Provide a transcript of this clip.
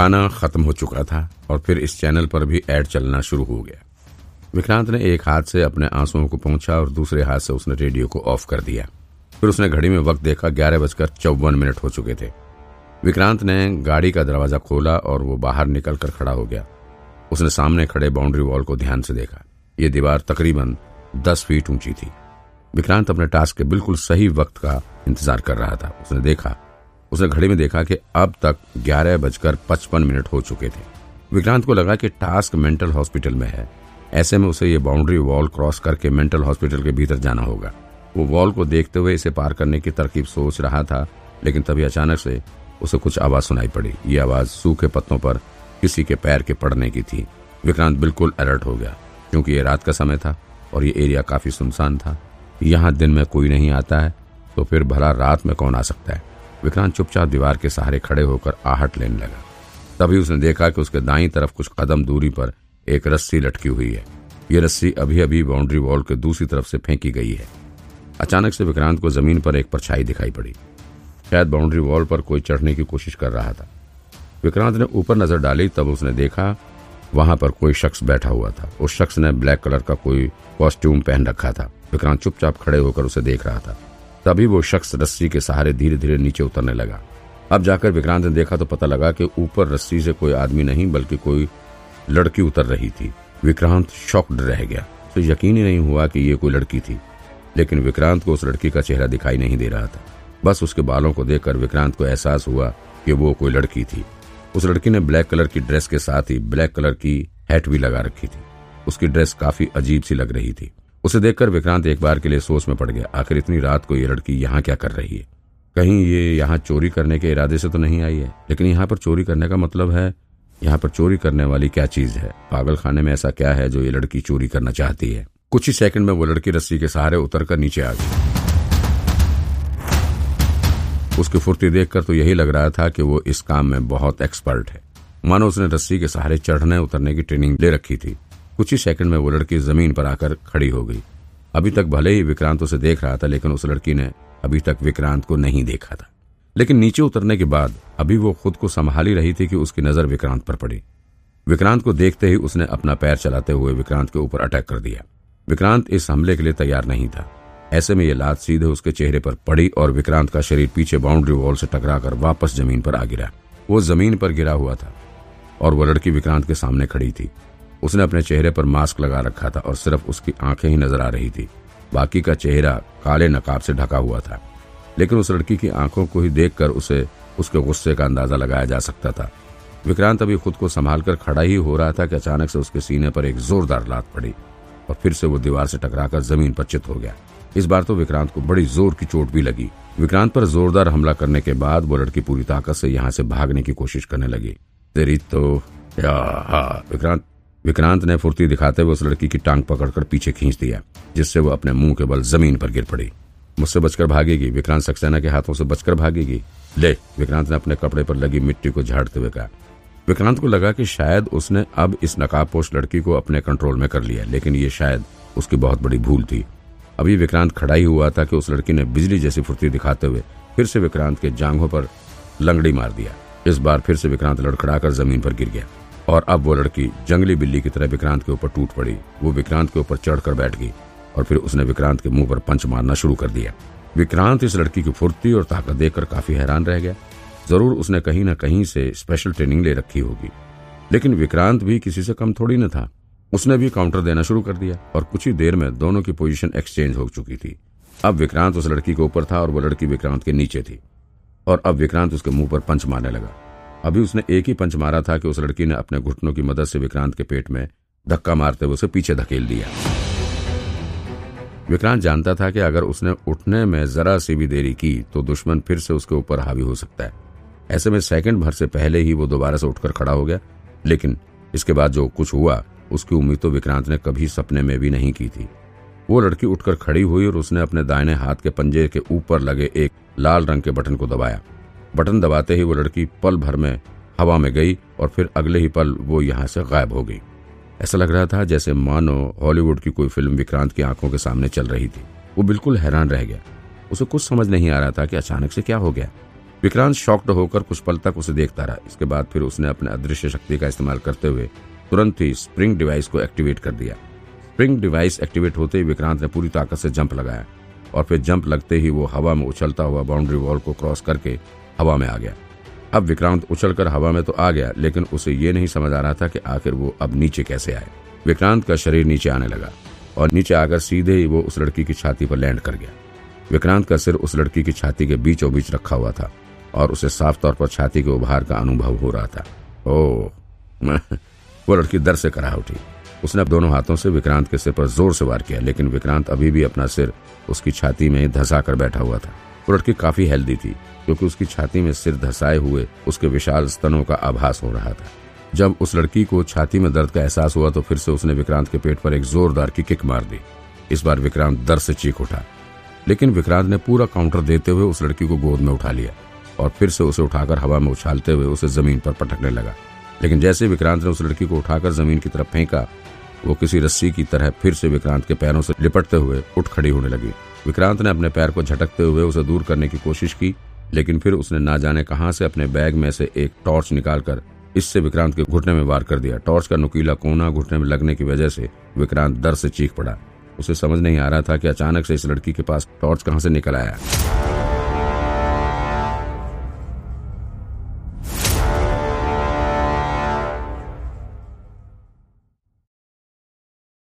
गाना खत्म हो चुका था और फिर इस चैनल पर भी एड चलना शुरू हो गया। विक्रांत ने एक हाथ से अपने आंसुओं को पहुँचा और दूसरे हाथ से उसने रेडियो को ऑफ़ कर दिया। फिर उसने घड़ी में वक्त देखा, ग्यारह बजकर चौवन मिनट हो चुके थे। विक्रांत ने गाड़ी का दरवाज़ा खोला और वो बाहर निकलकर खड़ा हो गया। उसने सामने खड़े बाउंड्री वॉल को ध्यान से देखा। ये दीवार तकरीबन दस फीट ऊँची थी। विक्रांत अपने टास्क के बिल्कुल सही वक्त का इंतज़ार कर रहा था। उसने देखा उसने घड़ी में देखा कि अब तक ग्यारह बजकर पचपन मिनट हो चुके थे। विक्रांत को लगा कि टास्क मेंटल हॉस्पिटल में है। ऐसे में उसे ये बाउंड्री वॉल क्रॉस करके मेंटल हॉस्पिटल के भीतर जाना होगा। वो वॉल को देखते हुए इसे पार करने की तरकीब सोच रहा था, लेकिन तभी अचानक से उसे कुछ आवाज़ सुनाई पड़ी। ये आवाज़ सूखे पत्तों पर किसी के पैर के पड़ने की थी। विक्रांत बिल्कुल अलर्ट हो गया, क्योंकि ये रात का समय था और ये एरिया काफ़ी सुनसान था। यहाँ दिन में कोई नहीं आता है तो फिर भला रात में कौन आ सकता है? विक्रांत चुपचाप दीवार के सहारे खड़े होकर आहट लेने लगा। तभी उसने देखा कि उसके दाई तरफ़ कुछ कदम दूरी पर एक रस्सी लटकी हुई है। ये रस्सी अभी अभी बाउंड्री वॉल के दूसरी तरफ़ से फेंकी गई है। अचानक से विक्रांत को ज़मीन पर एक परछाई दिखाई पड़ी। शायद बाउंड्री वॉल पर कोई चढ़ने की कोशिश कर रहा था। विक्रांत ने ऊपर नज़र डाली, तब उसने देखा वहाँ पर कोई शख्स बैठा हुआ था। उस शख्स ने ब्लैक कलर का कोई कॉस्ट्यूम पहन रखा था। विक्रांत चुपचाप खड़े होकर उसे देख रहा था। तभी वो शख्स रस्सी के सहारे धीरे धीरे नीचे उतरने लगा। अब जाकर विक्रांत ने देखा तो पता लगा कि ऊपर रस्सी से कोई आदमी नहीं, बल्कि कोई लड़की उतर रही थी। विक्रांत शॉक्ड रह गया। तो यकीन ही नहीं हुआ कि ये कोई लड़की थी। लेकिन विक्रांत को उस लड़की का चेहरा दिखाई नहीं दे रहा था। बस उसके बालों को देखकर विक्रांत को एहसास हुआ कि वो कोई लड़की थी। उस लड़की ने ब्लैक कलर की ड्रेस के साथ ही ब्लैक कलर की हैट भी लगा रखी थी। उसकी ड्रेस काफ़ी अजीब सी लग रही थी। उसे देखकर विक्रांत एक बार के लिए सोच में पड़ गया, आखिर इतनी रात को ये लड़की यहाँ क्या कर रही है? कहीं ये यहाँ चोरी करने के इरादे से तो नहीं आई है? लेकिन यहाँ पर चोरी करने का मतलब है, यहाँ पर चोरी करने वाली क्या चीज़ है? पागल खाने में ऐसा क्या है जो ये लड़की चोरी करना चाहती है? कुछ ही सेकंड में वो लड़की रस्सी के सहारे उतरकर नीचे आ गई। उसकी फुर्ती देखकर तो यही लग रहा था कि वो इस काम में बहुत एक्सपर्ट है। मानो उसने रस्सी के सहारे चढ़ने उतरने की ट्रेनिंग ले रखी थी। कुछ ही सेकंड में वो लड़की ज़मीन पर आकर खड़ी हो गई। अभी तक भले ही विक्रांत उसे देख रहा था, लेकिन उस लड़की ने अभी तक विक्रांत को नहीं देखा था। लेकिन नीचे उतरने के बाद अभी वो खुद को संभाल रही थी कि उसकी नज़र विक्रांत पर पड़ी। विक्रांत को देखते ही उसने अपना पैर चलाते हुए विक्रांत के ऊपर अटैक कर दिया। विक्रांत इस हमले के लिए तैयार नहीं था। ऐसे में ये लात सीधे उसके चेहरे पर पड़ी और विक्रांत का शरीर पीछे बाउंड्री वॉल से टकराकर वापस ज़मीन पर आ गिरा। वो ज़मीन पर गिरा हुआ था और वो लड़की विक्रांत के सामने खड़ी थी। उसने अपने चेहरे पर मास्क लगा रखा था और सिर्फ़ उसकी आँखें ही नज़र आ रही थी। बाकी का चेहरा काले नकाब से ढका हुआ था, लेकिन उस लड़की की आँखों को ही देखकर उसे, उसके गुस्से का अंदाज़ा लगाया जा सकता था। विक्रांत अभी खुद को संभाल कर खड़ा ही हो रहा था कि अचानक से उसके सीने पर एक जोरदार लात पड़ी और फिर से वो दीवार से टकराकर ज़मीन पर चित हो गया। इस बार तो विक्रांत को बड़ी ज़ोर की चोट भी लगी। विक्रांत पर जोरदार हमला करने के बाद वो लड़की पूरी ताकत से यहाँ से भागने की कोशिश करने लगी। तेरी तो या हाँ विक्रांत विक्रांत ने फुर्ती दिखाते हुए उस लड़की की टांग पकड़कर पीछे खींच दिया, जिससे वो अपने मुँह के बल ज़मीन पर गिर पड़ी। मुझसे बचकर भागेगी, विक्रांत सक्सेना के हाथों से बचकर भागेगी। ले, विक्रांत ने अपने कपड़े पर लगी मिट्टी को झाड़ते हुए कहा। विक्रांत को लगा कि शायद उसने अब इस नकाबपोश लड़की को अपने कंट्रोल में कर लिया, लेकिन ये शायद उसकी बहुत बड़ी भूल थी। अभी विक्रांत खड़ा ही हुआ था कि उस लड़की ने बिजली जैसी फुर्ती दिखाते हुए फिर से विक्रांत के जांघों पर लंगड़ी मार दिया। इस बार फिर से विक्रांत लड़खड़ाकर ज़मीन पर गिर गया। और अब वो लड़की जंगली बिल्ली की तरह विक्रांत के ऊपर टूट पड़ी। वो विक्रांत के ऊपर चढ़कर बैठ गई और फिर उसने विक्रांत के मुँह पर पंच मारना शुरू कर दिया। विक्रांत इस लड़की की फुर्ती और ताकत देखकर काफ़ी हैरान रह गया। ज़रूर उसने कहीं न कहीं से स्पेशल ट्रेनिंग ले रखी होगी। लेकिन विक्रांत भी किसी से कम थोड़ी न था। उसने भी काउंटर देना शुरू कर दिया और कुछ ही देर में दोनों की पोजीशन एक्सचेंज हो चुकी थी। अब विक्रांत उस लड़की के ऊपर था और वो लड़की विक्रांत के नीचे थी। और अब विक्रांत उसके मुँह पर पंच मारने लगा। अभी उसने एक ही पंच मारा था कि उस लड़की ने अपने घुटनों की मदद से विक्रांत के पेट में धक्का मारते हुए उसे पीछे धकेल दिया। विक्रांत जानता था कि अगर उसने उठने में जरा सी भी देरी की तो दुश्मन फिर से उसके ऊपर हावी हो सकता है। ऐसे में सेकंड भर से पहले ही वो दोबारा से उठकर खड़ा हो गया, लेकिन इसके बाद जो कुछ हुआ, उसकी उम्मीद तो विक्रांत ने कभी सपने में भी नहीं की थी। वो लड़की उठकर खड़ी हुई और उसने अपने दाहिने हाथ के पंजे के ऊपर लगे एक लाल रंग के बटन को दबाया। बटन दबाते ही वो लड़की पल भर में हवा में गई और फिर अगले ही पल वो यहाँ से गायब हो गई। ऐसा लग रहा था जैसे मानो हॉलीवुड की कोई फ़िल्म विक्रांत की आँखों के सामने चल रही थी। वो बिल्कुल हैरान रह गया। उसे कुछ समझ नहीं आ रहा था कि अचानक से क्या हो गया। विक्रांत शॉक्ड होकर कुछ पल तक उसे देखता रहा। इसके बाद फिर उसने अपने अदृश्य शक्ति का इस्तेमाल करते हुए तुरंत ही स्प्रिंग डिवाइस को एक्टिवेट कर दिया। स्प्रिंग डिवाइस एक्टिवेट होते ही विक्रांत ने पूरी ताकत से जंप लगाया और फिर जंप लगते ही वो हवा में उछलता हुआ बाउंड्री वॉल को क्रॉस करके हवा में आ गया। अब विक्रांत उछलकर हवा में तो आ गया, लेकिन उसे ये नहीं समझ आ रहा था कि आखिर वो अब नीचे कैसे आए। विक्रांत का शरीर नीचे आने लगा और नीचे आकर सीधे ही वो उस लड़की की छाती पर लैंड कर गया। विक्रांत का सिर उस लड़की की छाती के बीचों बीच रखा हुआ था और उसे साफ़ तौर पर छाती के उभार का अनुभव हो रहा था। ओ वो लड़की दर से करा उठी। उसने दोनों हाथों से विक्रांत के सिर पर ज़ोर से वार किया, लेकिन विक्रांत अभी भी अपना सिर उसकी छाती में धसा कर बैठा हुआ था। वो लड़की काफ़ी हेल्दी थी, क्योंकि उसकी छाती में सिर धसाए हुए उसके विशाल स्तनों का आभास हो रहा था। जब उस लड़की को छाती में दर्द का एहसास हुआ तो फिर से उसने विक्रांत के पेट पर एक जोरदार की किक मार दी। इस बार विक्रांत दर्द से चीख उठा। लेकिन विक्रांत ने पूरा काउंटर देते हुए उस लड़की को गोद में उठा लिया और फिर से उसे उठाकर हवा में उछालते हुए उसे ज़मीन पर पटकने लगा। लेकिन जैसे विक्रांत ने उस लड़की को उठाकर ज़मीन की तरफ़ फेंका, वो किसी रस्सी की तरह फिर से विक्रांत के पैरों से लिपटते हुए उठ खड़ी होने लगी। विक्रांत ने अपने पैर को झटकते हुए उसे दूर करने की कोशिश की, लेकिन फिर उसने ना जाने कहाँ से अपने बैग में से एक टॉर्च निकालकर इससे विक्रांत के घुटने में वार कर दिया। टॉर्च का नुकीला कोना घुटने में लगने की वजह से विक्रांत दर से चीख पड़ा। उसे समझ नहीं आ रहा था कि अचानक से इस लड़की के पास टॉर्च कहाँ से निकल आया।